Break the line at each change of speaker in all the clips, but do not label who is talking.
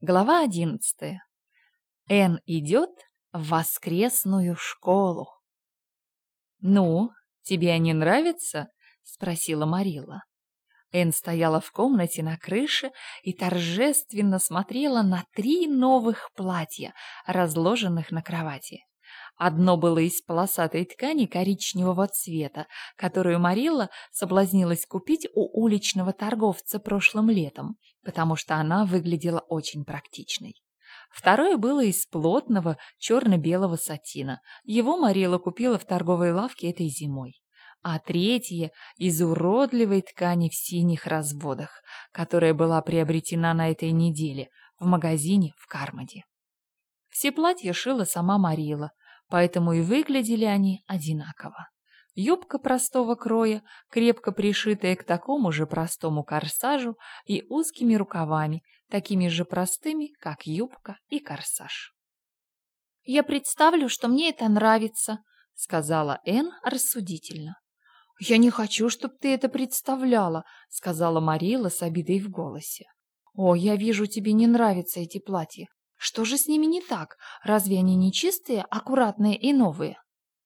Глава одиннадцатая. Эн идет в воскресную школу. «Ну, тебе они нравятся?» — спросила Марила. Эн стояла в комнате на крыше и торжественно смотрела на три новых платья, разложенных на кровати. Одно было из полосатой ткани коричневого цвета, которую Марилла соблазнилась купить у уличного торговца прошлым летом, потому что она выглядела очень практичной. Второе было из плотного черно-белого сатина. Его Марилла купила в торговой лавке этой зимой. А третье – из уродливой ткани в синих разводах, которая была приобретена на этой неделе в магазине в Кармоде. Все платья шила сама Марила, поэтому и выглядели они одинаково. Юбка простого кроя, крепко пришитая к такому же простому корсажу и узкими рукавами, такими же простыми, как юбка и корсаж.
«Я представлю, что мне это нравится», — сказала Энн рассудительно.
«Я не хочу, чтобы ты это представляла», — сказала Марила с обидой в голосе. «О, я вижу, тебе не нравятся эти платья. Что же с ними не так? Разве они не чистые, аккуратные и новые?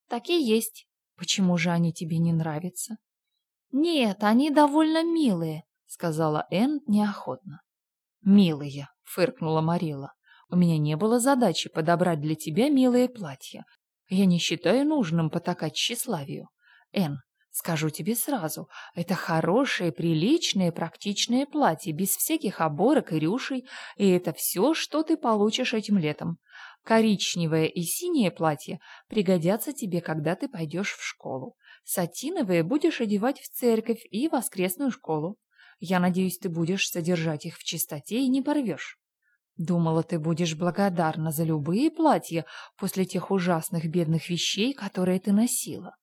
Так и есть.
Почему же они тебе не нравятся?
Нет, они довольно милые, сказала Энн неохотно.
Милые, фыркнула Марила. У меня не было задачи подобрать для тебя милые платья. Я не считаю нужным потакать тщеславию. Энн, Скажу тебе сразу, это хорошее, приличное, практичное платье, без всяких оборок и рюшей, и это все, что ты получишь этим летом. Коричневое и синее платье пригодятся тебе, когда ты пойдешь в школу. Сатиновые будешь одевать в церковь и воскресную школу. Я надеюсь, ты будешь содержать их в чистоте и не порвешь. Думала, ты будешь благодарна за любые платья после тех ужасных бедных вещей, которые ты носила.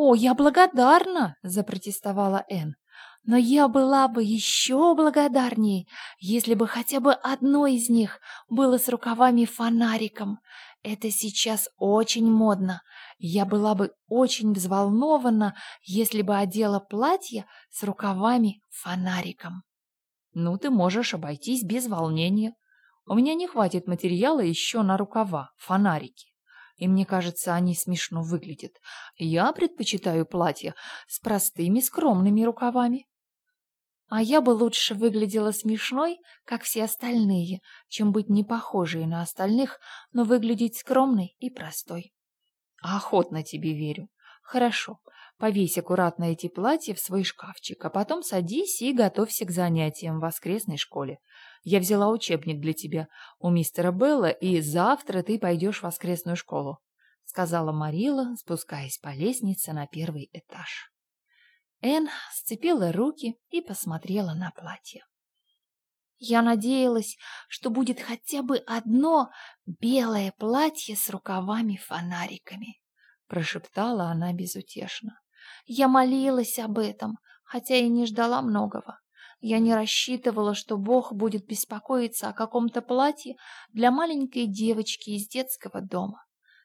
«О, я благодарна!» – запротестовала Энн. «Но я была бы еще благодарней, если бы хотя бы одно из них было с рукавами-фонариком. Это сейчас очень модно. Я была бы очень взволнована, если бы одела платье с рукавами-фонариком».
«Ну, ты можешь обойтись без волнения. У меня не хватит материала еще на рукава, фонарики и мне кажется, они смешно выглядят. Я предпочитаю платья с простыми скромными рукавами.
А я бы лучше выглядела смешной, как все остальные, чем быть не похожей на остальных, но выглядеть скромной и простой.
Охотно тебе верю. Хорошо, повесь аккуратно эти платья в свой шкафчик, а потом садись и готовься к занятиям в воскресной школе. Я взяла учебник для тебя у мистера Белла, и завтра ты пойдешь в воскресную школу», — сказала Марила, спускаясь по лестнице на первый этаж.
Энн сцепила руки и посмотрела на платье. Я надеялась, что будет хотя бы одно белое платье с рукавами-фонариками, прошептала она безутешно. Я молилась об этом, хотя и не ждала многого. Я не рассчитывала, что Бог будет беспокоиться о каком-то платье для маленькой девочки из детского дома.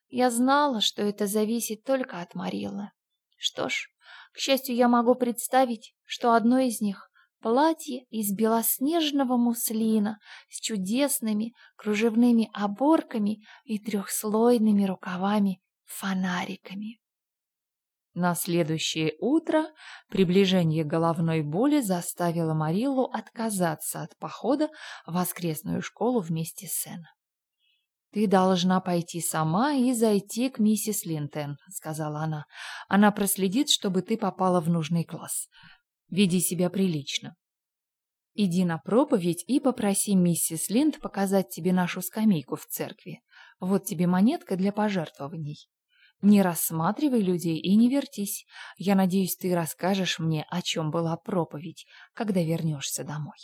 Я знала, что это зависит только от Марилы. Что ж, к счастью, я могу представить, что одно из них — платье из белоснежного муслина с чудесными кружевными оборками и трехслойными рукавами-фонариками.
На следующее утро приближение головной боли заставило Мариллу отказаться от похода в воскресную школу вместе с Энн. «Ты должна пойти сама и зайти к миссис Линтон», — сказала она. «Она проследит, чтобы ты попала в нужный класс. Веди себя прилично. Иди на проповедь и попроси миссис Линд показать тебе нашу скамейку в церкви. Вот тебе монетка для пожертвований. Не рассматривай людей и не вертись. Я надеюсь, ты расскажешь мне, о чем была проповедь, когда вернешься домой.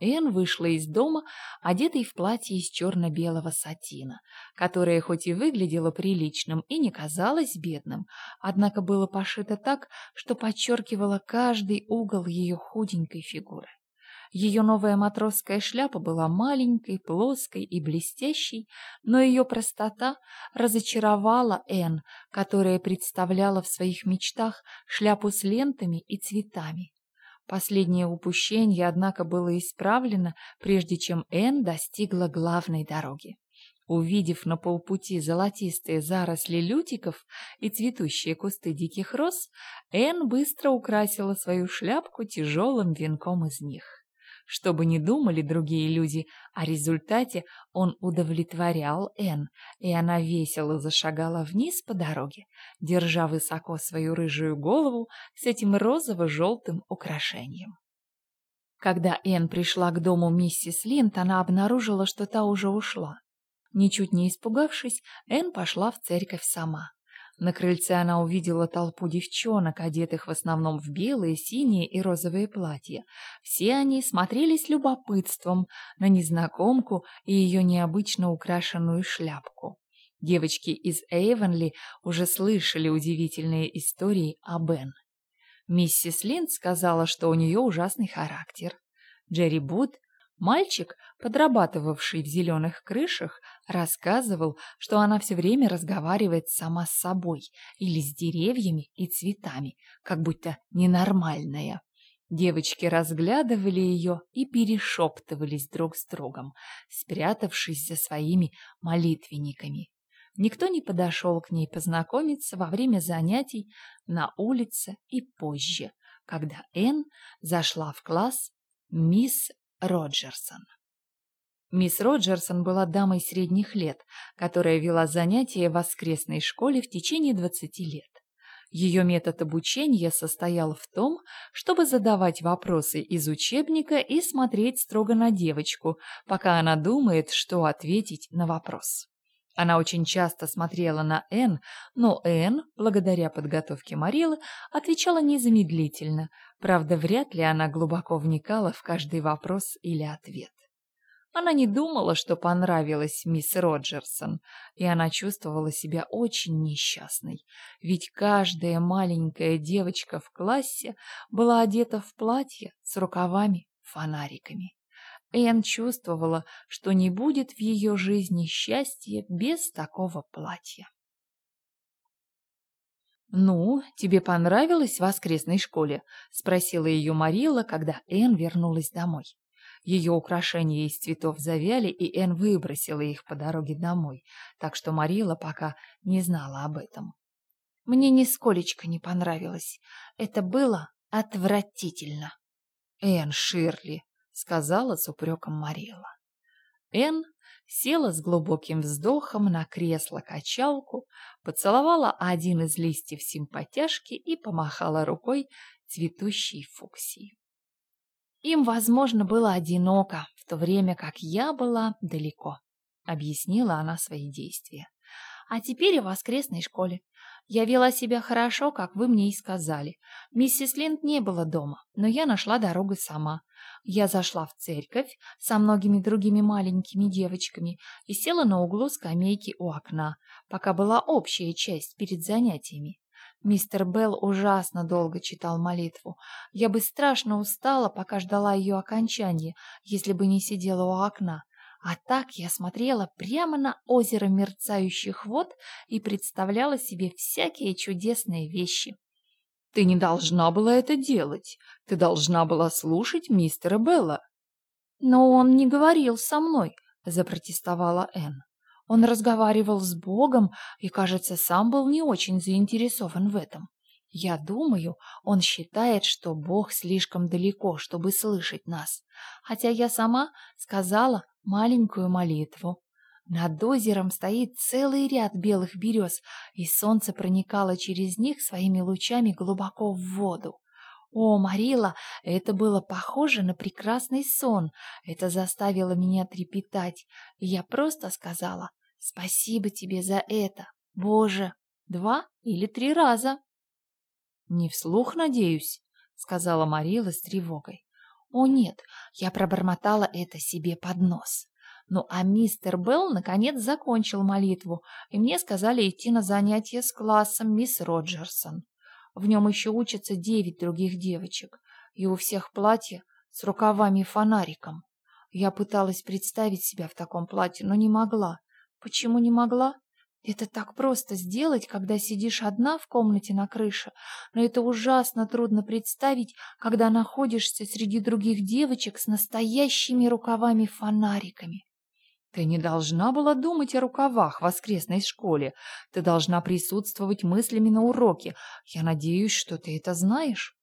Энн вышла из дома, одетой в платье из черно-белого сатина, которое хоть и выглядело приличным и не казалось бедным, однако было пошито так, что подчеркивало каждый угол ее худенькой фигуры. Ее новая матросская шляпа была маленькой, плоской и блестящей, но ее простота разочаровала Энн, которая представляла в своих мечтах шляпу с лентами и цветами. Последнее упущение, однако, было исправлено, прежде чем Энн достигла главной дороги. Увидев на полпути золотистые заросли лютиков и цветущие кусты диких роз, Энн быстро украсила свою шляпку тяжелым венком из них. Что бы ни думали другие люди о результате, он удовлетворял Энн, и она весело зашагала вниз по дороге, держа высоко свою рыжую голову с этим розово-желтым украшением. Когда Энн пришла к дому миссис Линд, она обнаружила, что та уже ушла. Ничуть не испугавшись, Энн пошла в церковь сама. На крыльце она увидела толпу девчонок, одетых в основном в белые, синие и розовые платья. Все они смотрели с любопытством на незнакомку и ее необычно украшенную шляпку. Девочки из Эйвенли уже слышали удивительные истории о Бен. Миссис Линд сказала, что у нее ужасный характер. Джерри Бут Мальчик, подрабатывавший в зеленых крышах, рассказывал, что она все время разговаривает сама с собой или с деревьями и цветами, как будто ненормальная. Девочки разглядывали ее и перешептывались друг с другом, спрятавшись за своими молитвенниками. Никто не подошел к ней познакомиться во время занятий на улице и позже, когда Энн зашла в класс мисс Роджерсон. Мисс Роджерсон была дамой средних лет, которая вела занятия в воскресной школе в течение 20 лет. Ее метод обучения состоял в том, чтобы задавать вопросы из учебника и смотреть строго на девочку, пока она думает, что ответить на вопрос. Она очень часто смотрела на Энн, но Энн, благодаря подготовке Марилы, отвечала незамедлительно. Правда, вряд ли она глубоко вникала в каждый вопрос или ответ. Она не думала, что понравилась мисс Роджерсон, и она чувствовала себя очень несчастной, ведь каждая маленькая девочка в классе была одета в платье с рукавами-фонариками. Энн чувствовала, что не будет в ее жизни счастья без такого платья. «Ну, тебе понравилось в воскресной школе?» — спросила ее Марила, когда Энн вернулась домой. Ее украшения из цветов завяли, и Энн выбросила их по дороге домой, так что Марила пока не знала об этом. «Мне нисколечко не понравилось. Это было отвратительно». «Энн Ширли», — сказала с упреком Марила. Энн села с глубоким вздохом на кресло-качалку, поцеловала один из листьев симпатяшки и помахала рукой цветущей фуксии. Им, возможно, было одиноко, в то время как я была далеко, объяснила она свои действия. А теперь в воскресной школе. Я вела себя хорошо, как вы мне и сказали. Миссис Линд не было дома, но я нашла дорогу сама. Я зашла в церковь со многими другими маленькими девочками и села на углу скамейки у окна, пока была общая часть перед занятиями. Мистер Белл ужасно долго читал молитву. Я бы страшно устала, пока ждала ее окончания, если бы не сидела у окна. А так я смотрела прямо на озеро мерцающих вод и представляла себе всякие чудесные вещи. Ты не должна была это делать. Ты должна была слушать мистера Белла. Но он не говорил со мной, запротестовала Энн. Он разговаривал с Богом и, кажется, сам был не очень заинтересован в этом. Я думаю, он считает, что Бог слишком далеко, чтобы слышать нас. Хотя я сама сказала маленькую молитву. Над озером стоит целый ряд белых берез, и солнце проникало через них своими лучами глубоко в воду. О, Марила, это было похоже на прекрасный сон. Это заставило меня трепетать. Я просто сказала «Спасибо тебе за это, Боже!» Два или три раза. «Не вслух, надеюсь», — сказала Марила с тревогой. «О нет, я пробормотала это себе под нос». Ну а мистер Белл наконец закончил молитву, и мне сказали идти на занятия с классом мисс Роджерсон. В нем еще учатся девять других девочек, и у всех платья с рукавами и фонариком. Я пыталась представить себя в таком платье, но не могла. Почему не могла?
Это так просто сделать, когда сидишь одна в комнате на крыше, но это ужасно трудно представить, когда находишься среди других девочек с настоящими рукавами-фонариками.
Ты не должна была думать о рукавах в воскресной школе. Ты должна присутствовать мыслями на уроке. Я надеюсь, что ты это знаешь.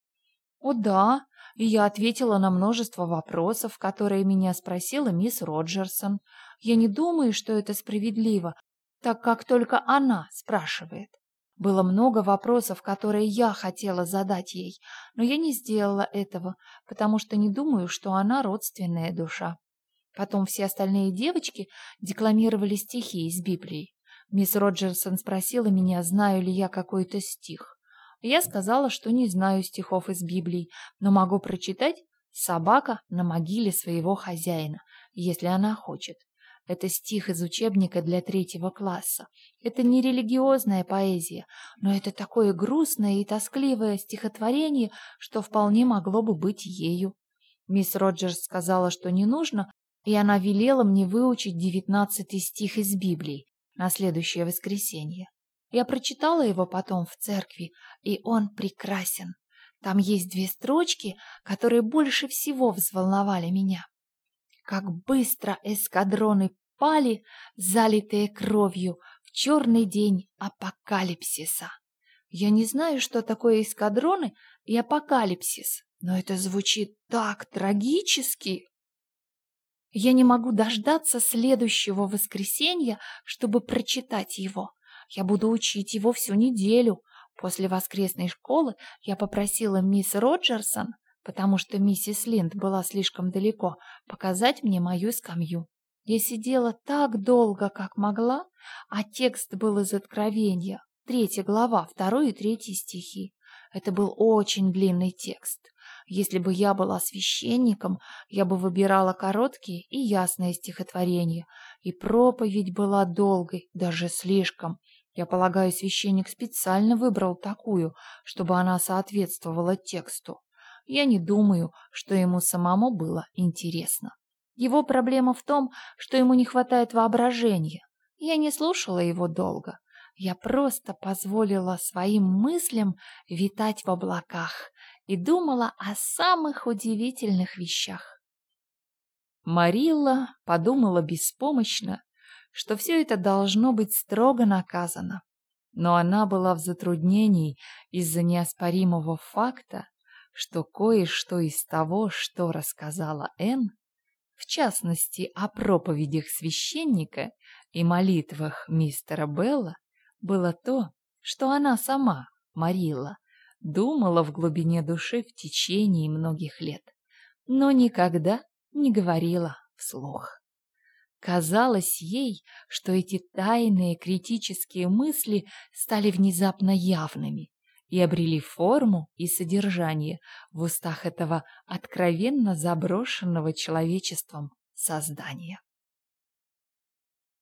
О да, и я ответила на множество вопросов, которые меня спросила мисс Роджерсон. Я не думаю, что это справедливо, так как только она спрашивает. Было много вопросов, которые я хотела задать ей, но я не сделала этого, потому что не думаю, что она родственная душа. Потом все остальные девочки декламировали стихи из Библии. Мисс Роджерсон спросила меня, знаю ли я какой-то стих. Я сказала, что не знаю стихов из Библии, но могу прочитать «Собака на могиле своего хозяина», если она хочет. Это стих из учебника для третьего класса. Это не религиозная поэзия, но это такое грустное и тоскливое стихотворение, что вполне могло бы быть ею. Мисс Роджерс сказала, что не нужно, и она велела мне выучить девятнадцатый стих из Библии на следующее воскресенье. Я прочитала его потом в церкви, и он прекрасен. Там есть две строчки, которые больше всего взволновали меня. Как быстро эскадроны пали, залитые кровью, в черный день апокалипсиса. Я не знаю, что такое эскадроны и апокалипсис, но это звучит так трагически. Я не могу дождаться следующего воскресенья, чтобы прочитать его. Я буду учить его всю неделю. После воскресной школы я попросила мисс Роджерсон, потому что миссис Линд была слишком далеко, показать мне мою скамью. Я сидела так долго, как могла, а текст был из Откровения, третья глава, второй и третий стихи. Это был очень длинный текст. Если бы я была священником, я бы выбирала короткие и ясные стихотворения, и проповедь была долгой, даже слишком. Я полагаю, священник специально выбрал такую, чтобы она соответствовала тексту. Я не думаю, что ему самому было интересно. Его проблема в том, что ему не хватает воображения. Я не слушала его долго. Я просто позволила своим мыслям витать в облаках и думала о самых удивительных вещах.
Марилла подумала беспомощно, что все это должно быть строго наказано. Но она была в затруднении из-за неоспоримого факта, что кое-что из того, что рассказала Энн, в частности о проповедях священника и молитвах мистера Белла, было то, что она сама, Марила, думала в глубине души в течение многих лет, но никогда не говорила вслух. Казалось ей, что эти тайные критические мысли стали внезапно явными и обрели форму и содержание в устах этого откровенно заброшенного человечеством создания.